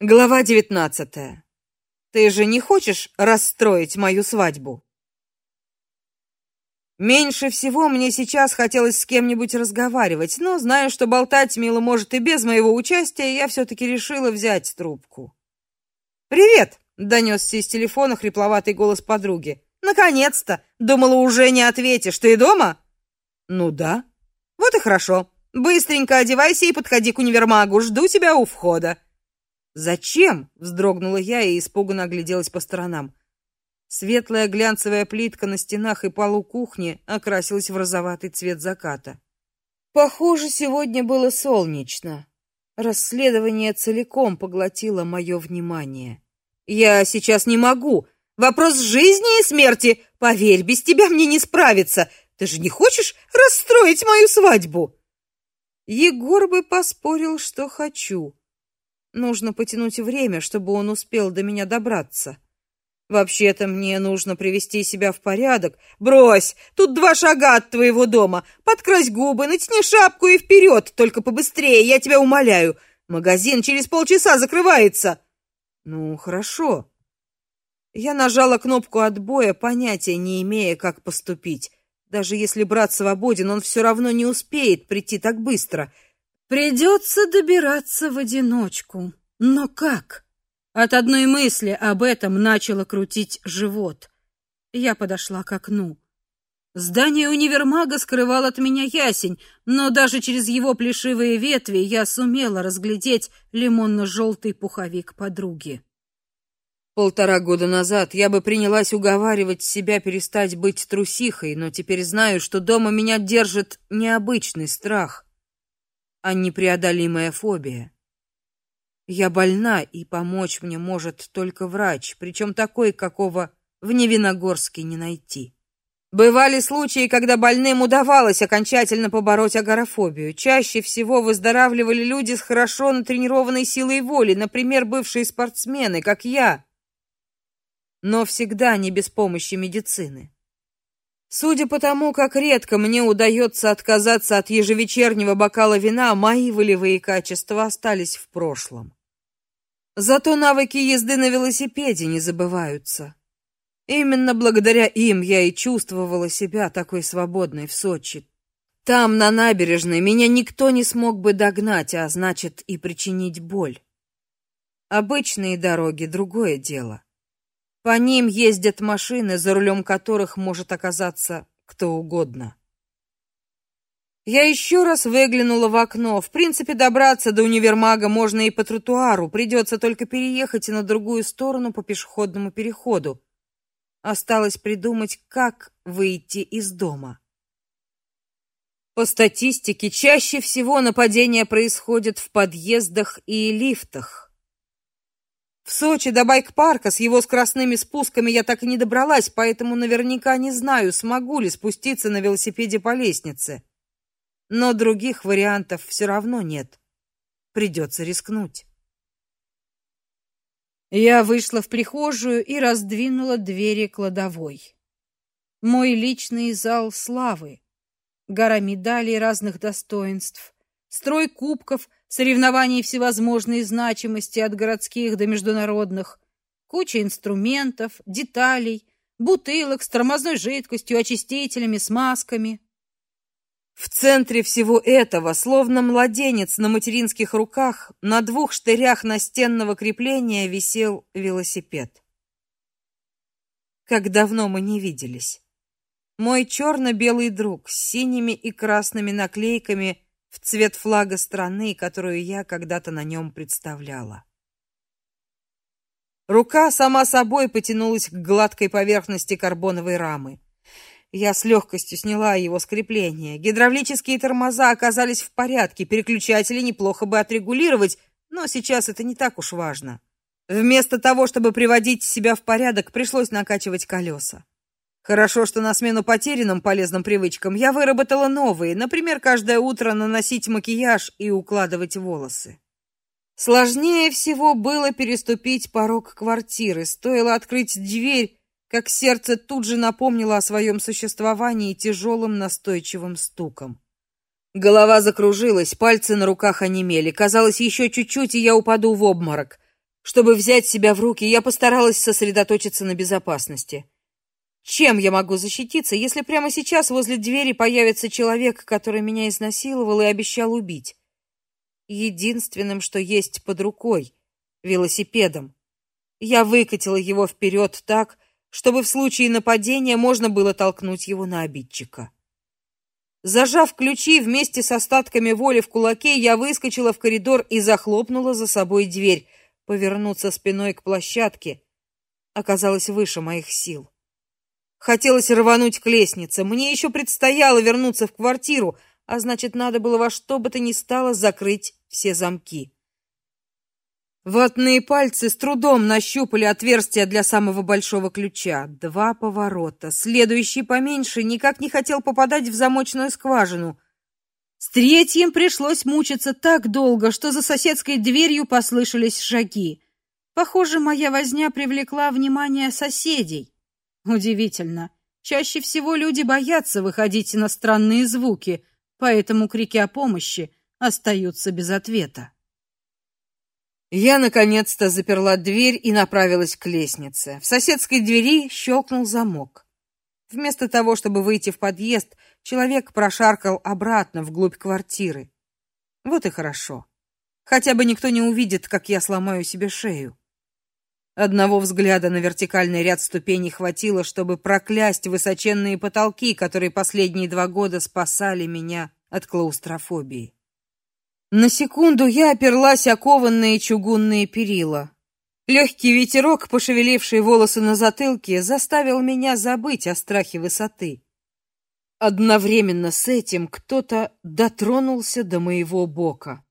Глава девятнадцатая. Ты же не хочешь расстроить мою свадьбу? Меньше всего мне сейчас хотелось с кем-нибудь разговаривать, но знаю, что болтать Мила может и без моего участия, я все таки решила взять трубку. Привет, донесся из телефона хрипловатый голос подруги. Наконец-то. Думала, уже не ответишь. Ты дома? Ну да. Вот и хорошо. Быстренько одевайся и подходи к универмагу. Жду тебя у входа. Зачем? вздрогнула я и испуганно огляделась по сторонам. Светлая глянцевая плитка на стенах и полу кухни окрасилась в розоватый цвет заката. Похоже, сегодня было солнечно. Расследование целиком поглотило мое внимание. Я сейчас не могу. Вопрос жизни и смерти. Поверь, без тебя мне не справиться. Ты же не хочешь расстроить мою свадьбу? Егор бы поспорил, что хочу. Нужно потянуть время, чтобы он успел до меня добраться. Вообще-то мне нужно привести себя в порядок. Брось, тут два шага от твоего дома. Подкрась губы, натяни шапку и вперед, только побыстрее, я тебя умоляю. Магазин через полчаса закрывается. Ну, хорошо. Я нажала кнопку отбоя, понятия не имея, как поступить. Даже если брат свободен, он все равно не успеет прийти так быстро. Придется добираться в одиночку. Но как? От одной мысли об этом начало крутить живот. Я подошла к окну. Здание универмага скрывал от меня ясень, но даже через его плешивые ветви я сумела разглядеть лимонно желтый пуховик подруги. Полтора года назад я бы принялась уговаривать себя перестать быть трусихой, но теперь знаю, что дома меня держит необычный страх а непреодолимая фобия. Я больна, и помочь мне может только врач, причем такой, какого в Невиногорске не найти. Бывали случаи, когда больным удавалось окончательно побороть агорафобию. Чаще всего выздоравливали люди с хорошо натренированной силой воли, например, бывшие спортсмены, как я. Но всегда не без помощи медицины. Судя по тому, как редко мне удается отказаться от ежевечернего бокала вина, мои волевые качества остались в прошлом. Зато навыки езды на велосипеде не забываются. Именно благодаря им я и чувствовала себя такой свободной в Сочи. Там, на набережной, меня никто не смог бы догнать, а значит и причинить боль. Обычные дороги другое дело. По ним ездят машины, за рулем которых может оказаться кто угодно. Я еще раз выглянула в окно. В принципе, добраться до универмага можно и по тротуару, придется только переехать на другую сторону по пешеходному переходу. Осталось придумать, как выйти из дома. По статистике, чаще всего нападения происходят в подъездах и лифтах. В Сочи до байк-парка с его скоростными спусками я так и не добралась, поэтому наверняка не знаю, смогу ли спуститься на велосипеде по лестнице. Но других вариантов все равно нет. Придется рискнуть. Я вышла в прихожую и раздвинула двери кладовой. Мой личный зал славы. Гора медалей разных достоинств, строй кубков соревнований всевозможной значимости от городских до международных, куча инструментов, деталей, бутылок с тормозной жидкостью, очистителями, смазками. В центре всего этого, словно младенец на материнских руках, на двух штырях настенного крепления висел велосипед. Как давно мы не виделись. Мой черно белый друг с синими и красными наклейками в цвет флага страны, которую я когда-то на нем представляла. Рука сама собой потянулась к гладкой поверхности карбоновой рамы. Я с легкостью сняла его с крепления. Гидравлические тормоза оказались в порядке, переключатели неплохо бы отрегулировать, но сейчас это не так уж важно. Вместо того, чтобы приводить себя в порядок, пришлось накачивать колеса. Хорошо, что на смену потерянным полезным привычкам я выработала новые, например, каждое утро наносить макияж и укладывать волосы. Сложнее всего было переступить порог квартиры. Стоило открыть дверь, как сердце тут же напомнило о своем существовании тяжелым настойчивым стуком. Голова закружилась, пальцы на руках онемели. Казалось, еще чуть-чуть, и я упаду в обморок. Чтобы взять себя в руки, я постаралась сосредоточиться на безопасности. Чем я могу защититься, если прямо сейчас возле двери появится человек, который меня изнасиловал и обещал убить? Единственным, что есть под рукой велосипедом. Я выкатила его вперед так, чтобы в случае нападения можно было толкнуть его на обидчика. Зажав ключи вместе с остатками воли в кулаке, я выскочила в коридор и захлопнула за собой дверь. Повернуться спиной к площадке оказалось выше моих сил. Хотелось рвануть к лестнице. Мне еще предстояло вернуться в квартиру, а значит, надо было во что бы то ни стало закрыть все замки. Ватные пальцы с трудом нащупали отверстие для самого большого ключа. Два поворота. Следующий поменьше никак не хотел попадать в замочную скважину. С третьим пришлось мучиться так долго, что за соседской дверью послышались шаги. Похоже, моя возня привлекла внимание соседей. Удивительно. Чаще всего люди боятся выходить на странные звуки, поэтому крики о помощи остаются без ответа. Я наконец-то заперла дверь и направилась к лестнице. В соседской двери щелкнул замок. Вместо того, чтобы выйти в подъезд, человек прошаркал обратно вглубь квартиры. Вот и хорошо. Хотя бы никто не увидит, как я сломаю себе шею. Одного взгляда на вертикальный ряд ступеней хватило, чтобы проклясть высоченные потолки, которые последние два года спасали меня от клаустрофобии. На секунду я оперлась о кованные чугунные перила. Легкий ветерок, пошевеливший волосы на затылке, заставил меня забыть о страхе высоты. Одновременно с этим кто-то дотронулся до моего бока.